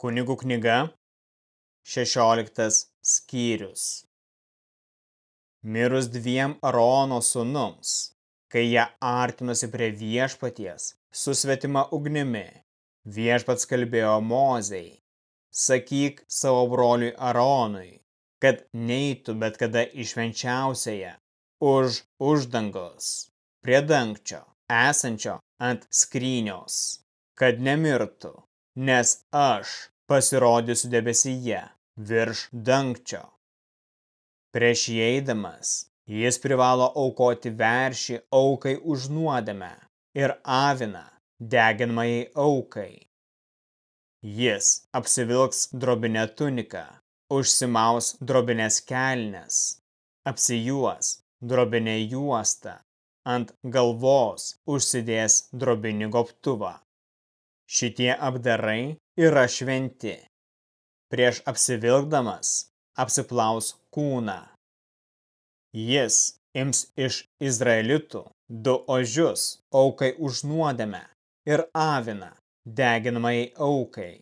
Kunigų knyga, 16 skyrius. Mirus dviem Arono sūnums, kai jie artinosi prie viešpaties su svetima ugnimi, viešpats kalbėjo Mozei, sakyk savo broliui Aronui, kad neitų bet kada išvenčiausiąją už uždangos, prie dangčio, esančio ant skrynios, kad nemirtų, nes aš pasirodysiu debesyje virš dangčio. Prieš įeidamas jis privalo aukoti veršį aukai už nuodėmę ir aviną deginamai aukai. Jis apsivilks drobinę tuniką, užsimaus drobinės kelnes, apsijuos drobinę juostą, ant galvos užsidės drobinį gobtuvą. Šitie apdarai yra šventi. Prieš apsivilkdamas apsiplaus kūną. Jis ims iš Izraelitų du ožius aukai už nuodėmę ir aviną deginamai aukai.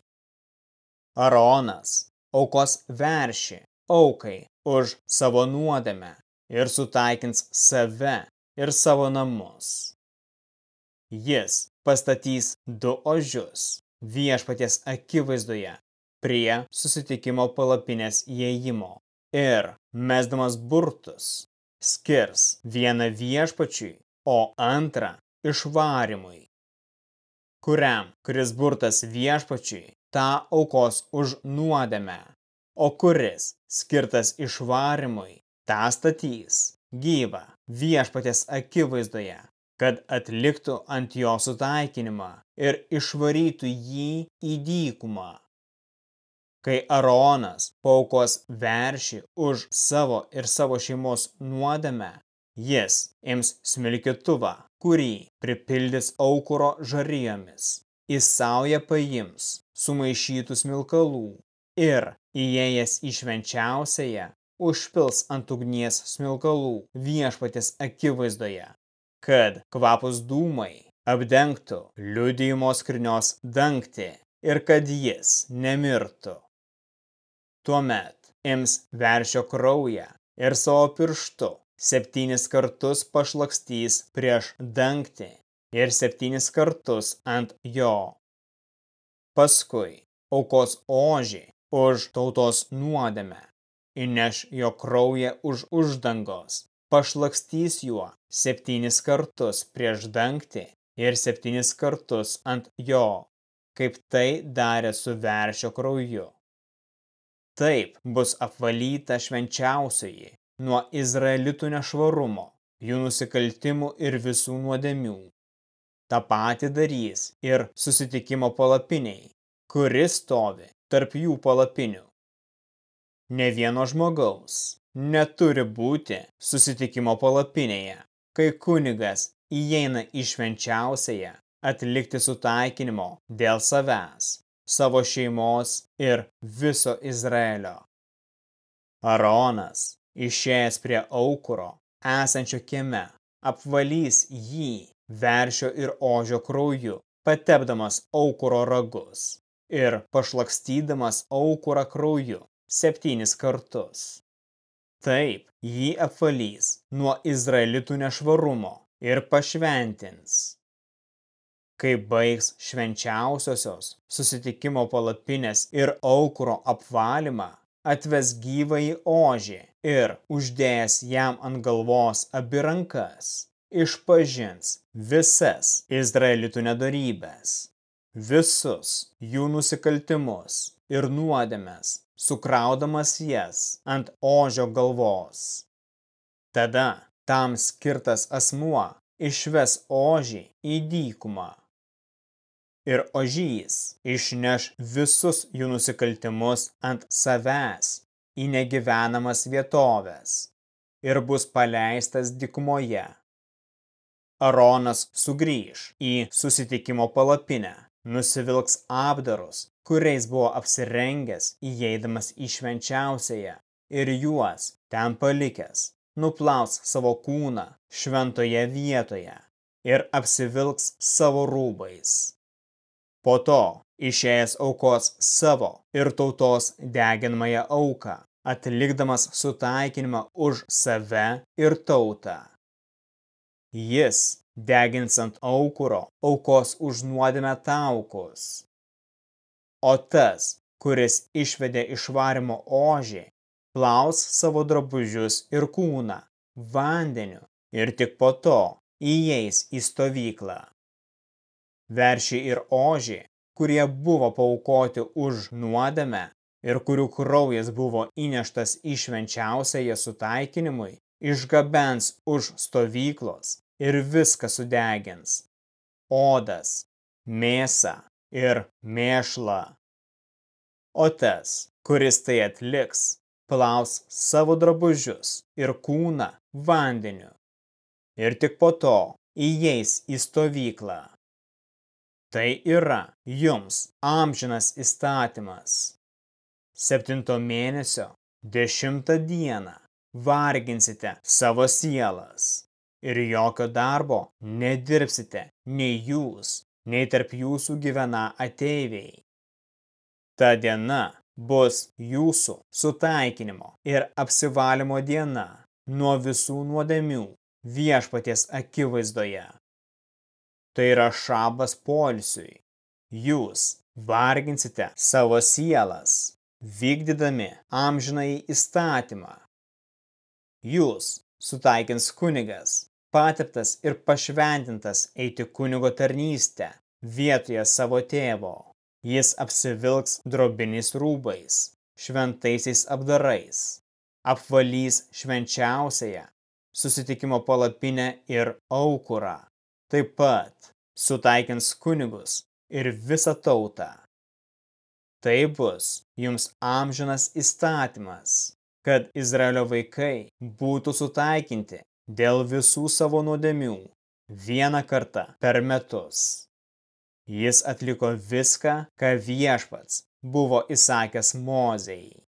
Aronas aukos veršį aukai už savo nuodėmę ir sutaikins save ir savo namus. Jis pastatys du ožius viešpaties akivaizdoje prie susitikimo palapinės įėjimo ir, mesdamas burtus, skirs vieną viešpačiui, o antrą išvarimui. Kuriam, kuris burtas viešpačiui, tą aukos už nuodėmę, o kuris skirtas išvarimui, tą statys gyvą viešpatės akivaizdoje kad atliktų ant jo sutaikinimą ir išvarytų jį į dykumą. Kai Aronas paukos veršį už savo ir savo šeimos nuodėmę, jis ims smilkituvą, kurį pripildys aukuro žarijomis. Į saują paims sumaišytų smilkalų ir įėjęs į švenčiausiąją užpils ant ugnies smilkalų viešpatės akivaizdoje kad kvapus dūmai apdengtų liudijimo skrinios dangtį ir kad jis nemirtų. Tuomet ims veršio kraują ir savo pirštu septynis kartus pašlakstys prieš dangtį ir septynis kartus ant jo. Paskui aukos ožį už tautos nuodėmę, įneš jo kraują už uždangos pašlakstys juo septynis kartus prieš dangtį ir septynis kartus ant jo, kaip tai darė su veršio krauju. Taip bus apvalyta švenčiausioji nuo izraelitų nešvarumo, jų nusikaltimų ir visų nuodėmių. Ta pati darys ir susitikimo palapiniai, kuris stovi tarp jų palapinių. Ne vieno žmogaus, neturi būti susitikimo palapinėje, kai kunigas įeina į švenčiausiąją atlikti sutaikinimo dėl savęs, savo šeimos ir viso Izraelio. Aronas, išėjęs prie aukuro, esančio kieme, apvalys jį veršio ir ožio krauju, patepdamas aukuro ragus ir pašlakstydamas aukurą krauju septynis kartus. Taip, jį apvalys nuo izraelitų nešvarumo ir pašventins. Kai baigs švenčiausiosios susitikimo palapinės ir aukuro apvalymą, atves gyvąjį ožį ir, uždėjęs jam ant galvos abi rankas, išpažins visas izraelitų nedarybės, visus jų nusikaltimus ir nuodėmes sukraudamas jas ant ožio galvos. Tada tam skirtas asmuo išves ožį į dykumą. Ir ožys išneš visus jų nusikaltimus ant savęs į negyvenamas vietovės ir bus paleistas dykumoje. Aronas sugrįž į susitikimo palapinę, nusivilks apdarus kuriais buvo apsirengęs įeidamas į švenčiausiąją ir juos ten palikęs, nuplaus savo kūną šventoje vietoje ir apsivilks savo rūbais. Po to išėjęs aukos savo ir tautos deginamąją auką, atlikdamas sutaikinimą už save ir tautą. Jis degins ant aukuro aukos už nuodėmę taukus. O tas, kuris išvedė išvarimo ožį, plaus savo drabužius ir kūną vandeniu ir tik po to įeis į stovyklą. Veršiai ir ožiai, kurie buvo paukoti už nuodėmę ir kurių kraujas buvo įneštas į švenčiausiąją sutaikinimui, išgabens už stovyklos ir viską sudegins – odas, mėsą ir mėšlą. O tas, kuris tai atliks, plaus savo drabužius ir kūną vandeniu ir tik po to įeis į stovyklą. Tai yra jums amžinas įstatymas. Septinto mėnesio dešimtą dieną varginsite savo sielas ir jokio darbo nedirbsite nei jūs, nei tarp jūsų gyvena ateiviai. Ta diena bus jūsų sutaikinimo ir apsivalymo diena nuo visų nuodėmių viešpaties akivaizdoje. Tai yra šabas polsiui. Jūs varginsite savo sielas, vykdydami amžinai įstatymą. Jūs sutaikins kunigas, patirtas ir pašventintas eiti kunigo tarnystę vietoje savo tėvo. Jis apsivilks drobiniais rūbais, šventaisiais apdarais, apvalys švenčiausiąją susitikimo palapinę ir aukurą. Taip pat sutaikins kunigus ir visą tautą. Tai bus jums amžinas įstatymas, kad Izraelio vaikai būtų sutaikinti dėl visų savo nuodėmių vieną kartą per metus. Jis atliko viską, ką viešpats buvo įsakęs Mozei.